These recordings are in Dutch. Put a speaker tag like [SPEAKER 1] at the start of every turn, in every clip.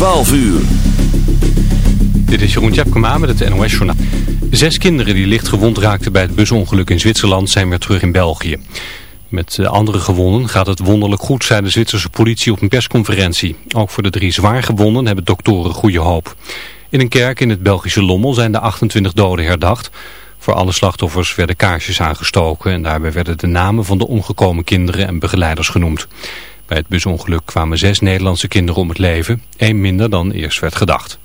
[SPEAKER 1] 12 uur.
[SPEAKER 2] Dit is Jeroen Tjepkema met het NOS Journaal. Zes kinderen die licht gewond raakten bij het busongeluk in Zwitserland zijn weer terug in België. Met andere gewonden gaat het wonderlijk goed, zei de Zwitserse politie op een persconferentie. Ook voor de drie zwaar gewonden hebben doktoren goede hoop. In een kerk in het Belgische Lommel zijn de 28 doden herdacht. Voor alle slachtoffers werden kaarsjes aangestoken en daarbij werden de namen van de omgekomen kinderen en begeleiders genoemd. Bij het busongeluk kwamen zes Nederlandse kinderen om het leven, één minder dan eerst werd gedacht.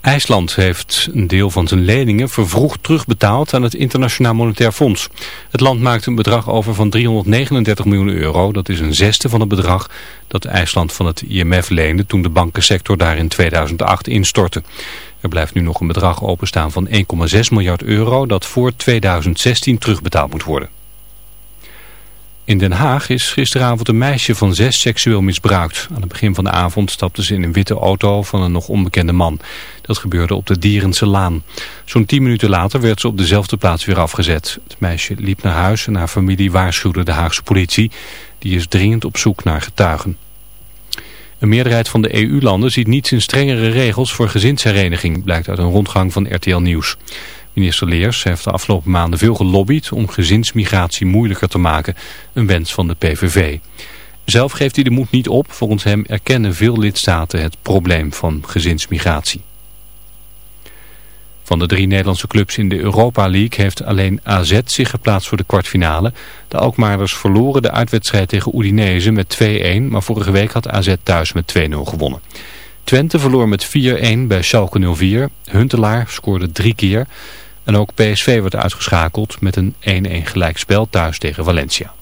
[SPEAKER 2] IJsland heeft een deel van zijn leningen vervroegd terugbetaald aan het Internationaal Monetair Fonds. Het land maakte een bedrag over van 339 miljoen euro. Dat is een zesde van het bedrag dat IJsland van het IMF leende toen de bankensector daar in 2008 instortte. Er blijft nu nog een bedrag openstaan van 1,6 miljard euro dat voor 2016 terugbetaald moet worden. In Den Haag is gisteravond een meisje van zes seksueel misbruikt. Aan het begin van de avond stapte ze in een witte auto van een nog onbekende man. Dat gebeurde op de Dierense Laan. Zo'n tien minuten later werd ze op dezelfde plaats weer afgezet. Het meisje liep naar huis en haar familie waarschuwde de Haagse politie. Die is dringend op zoek naar getuigen. Een meerderheid van de EU-landen ziet niets in strengere regels voor gezinshereniging, blijkt uit een rondgang van RTL Nieuws. Minister Leers heeft de afgelopen maanden veel gelobbyd om gezinsmigratie moeilijker te maken, een wens van de PVV. Zelf geeft hij de moed niet op, volgens hem erkennen veel lidstaten het probleem van gezinsmigratie. Van de drie Nederlandse clubs in de Europa League heeft alleen AZ zich geplaatst voor de kwartfinale. De Alkmaarders verloren de uitwedstrijd tegen Udinese met 2-1, maar vorige week had AZ thuis met 2-0 gewonnen. Twente verloor met 4-1 bij Schalke 04. Huntelaar scoorde drie keer. En ook PSV werd uitgeschakeld met een 1-1 gelijkspel thuis tegen Valencia.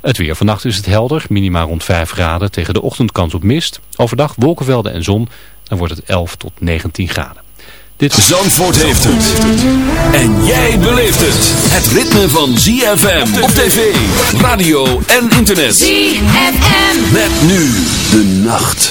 [SPEAKER 2] Het weer. Vannacht is het helder, minima rond 5 graden tegen de ochtendkans op mist. Overdag wolkenvelden en zon, dan wordt het 11 tot 19 graden.
[SPEAKER 1] Dit... Zandvoort heeft het. En jij beleeft het. Het ritme van ZFM op tv, radio en internet. ZFM. Met nu de nacht.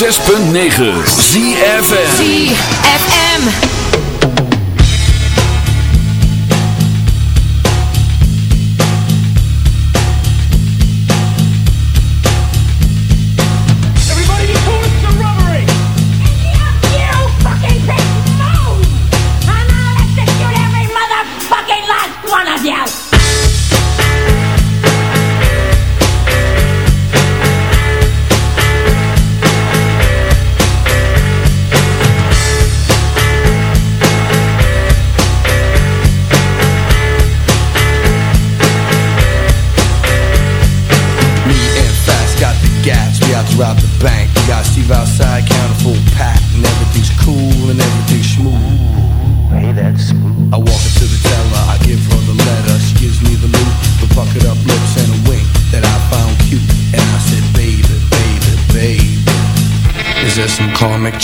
[SPEAKER 1] 106.9 ZFM
[SPEAKER 3] ZFM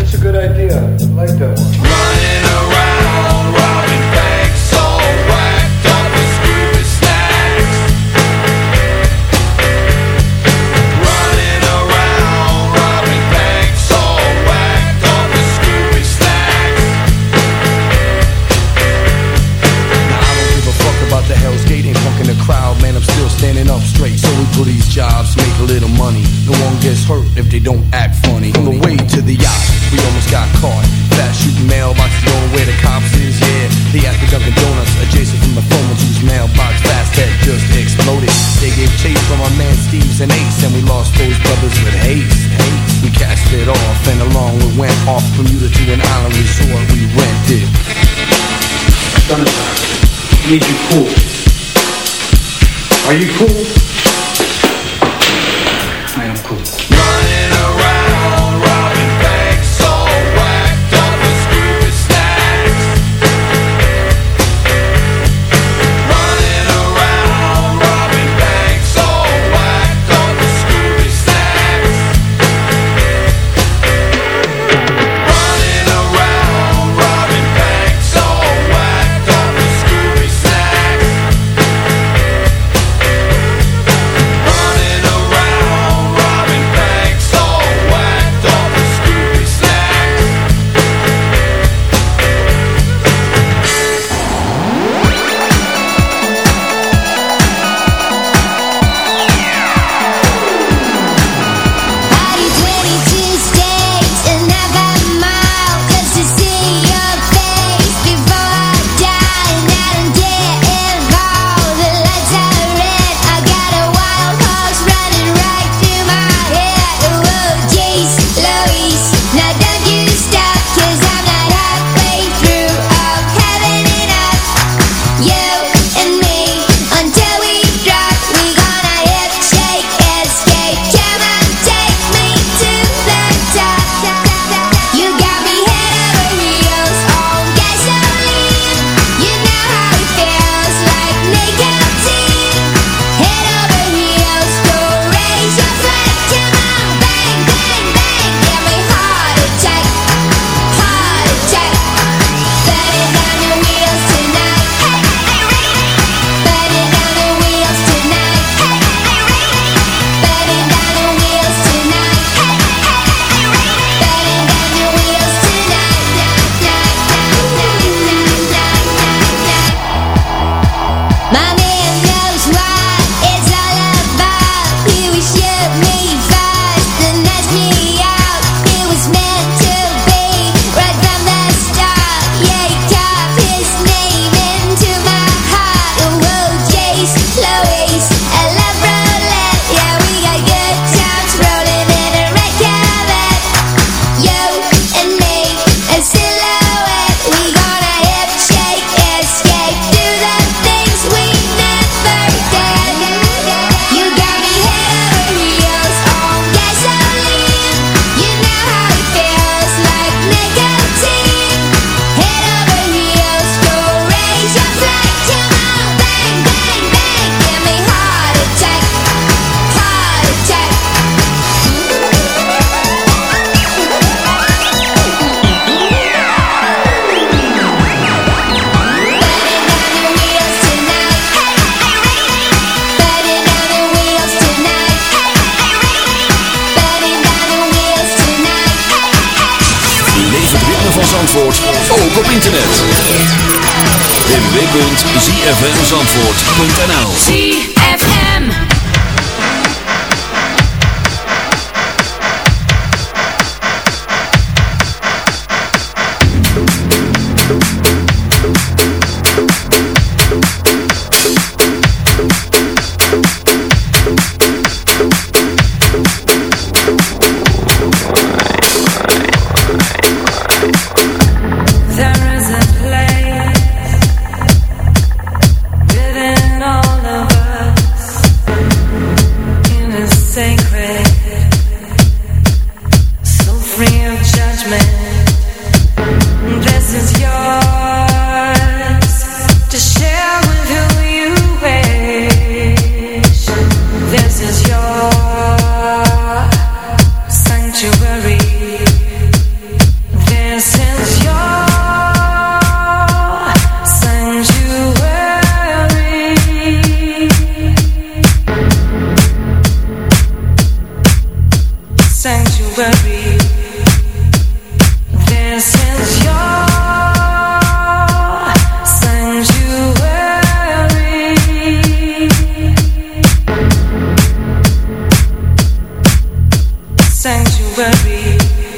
[SPEAKER 4] That's a good idea. I like that one.
[SPEAKER 5] Running around, robbing banks, all whacked up with screwy snacks. Running around, robbing banks, all whacked up with screwy snacks.
[SPEAKER 6] Now I don't give a fuck about the Hell's Gate ain't punking the crowd, man. I'm still standing up straight. So we do these jobs, make a little money. No one gets hurt if they don't act funny. On the way to the yacht we almost got caught. Fast shooting mailboxes going where the cops is, yeah. They asked the Dunkin' Donuts adjacent from the phone whose mailbox fast had just exploded. They gave chase from our man Steve's and Ace, and we lost those brothers with haste. We cast it off, and along we went off Bermuda to an island resort we rented.
[SPEAKER 4] Sunshine, need you cool. Are you cool?
[SPEAKER 7] www.zfmzandvoort.nl
[SPEAKER 8] sanctuary.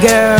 [SPEAKER 9] girl.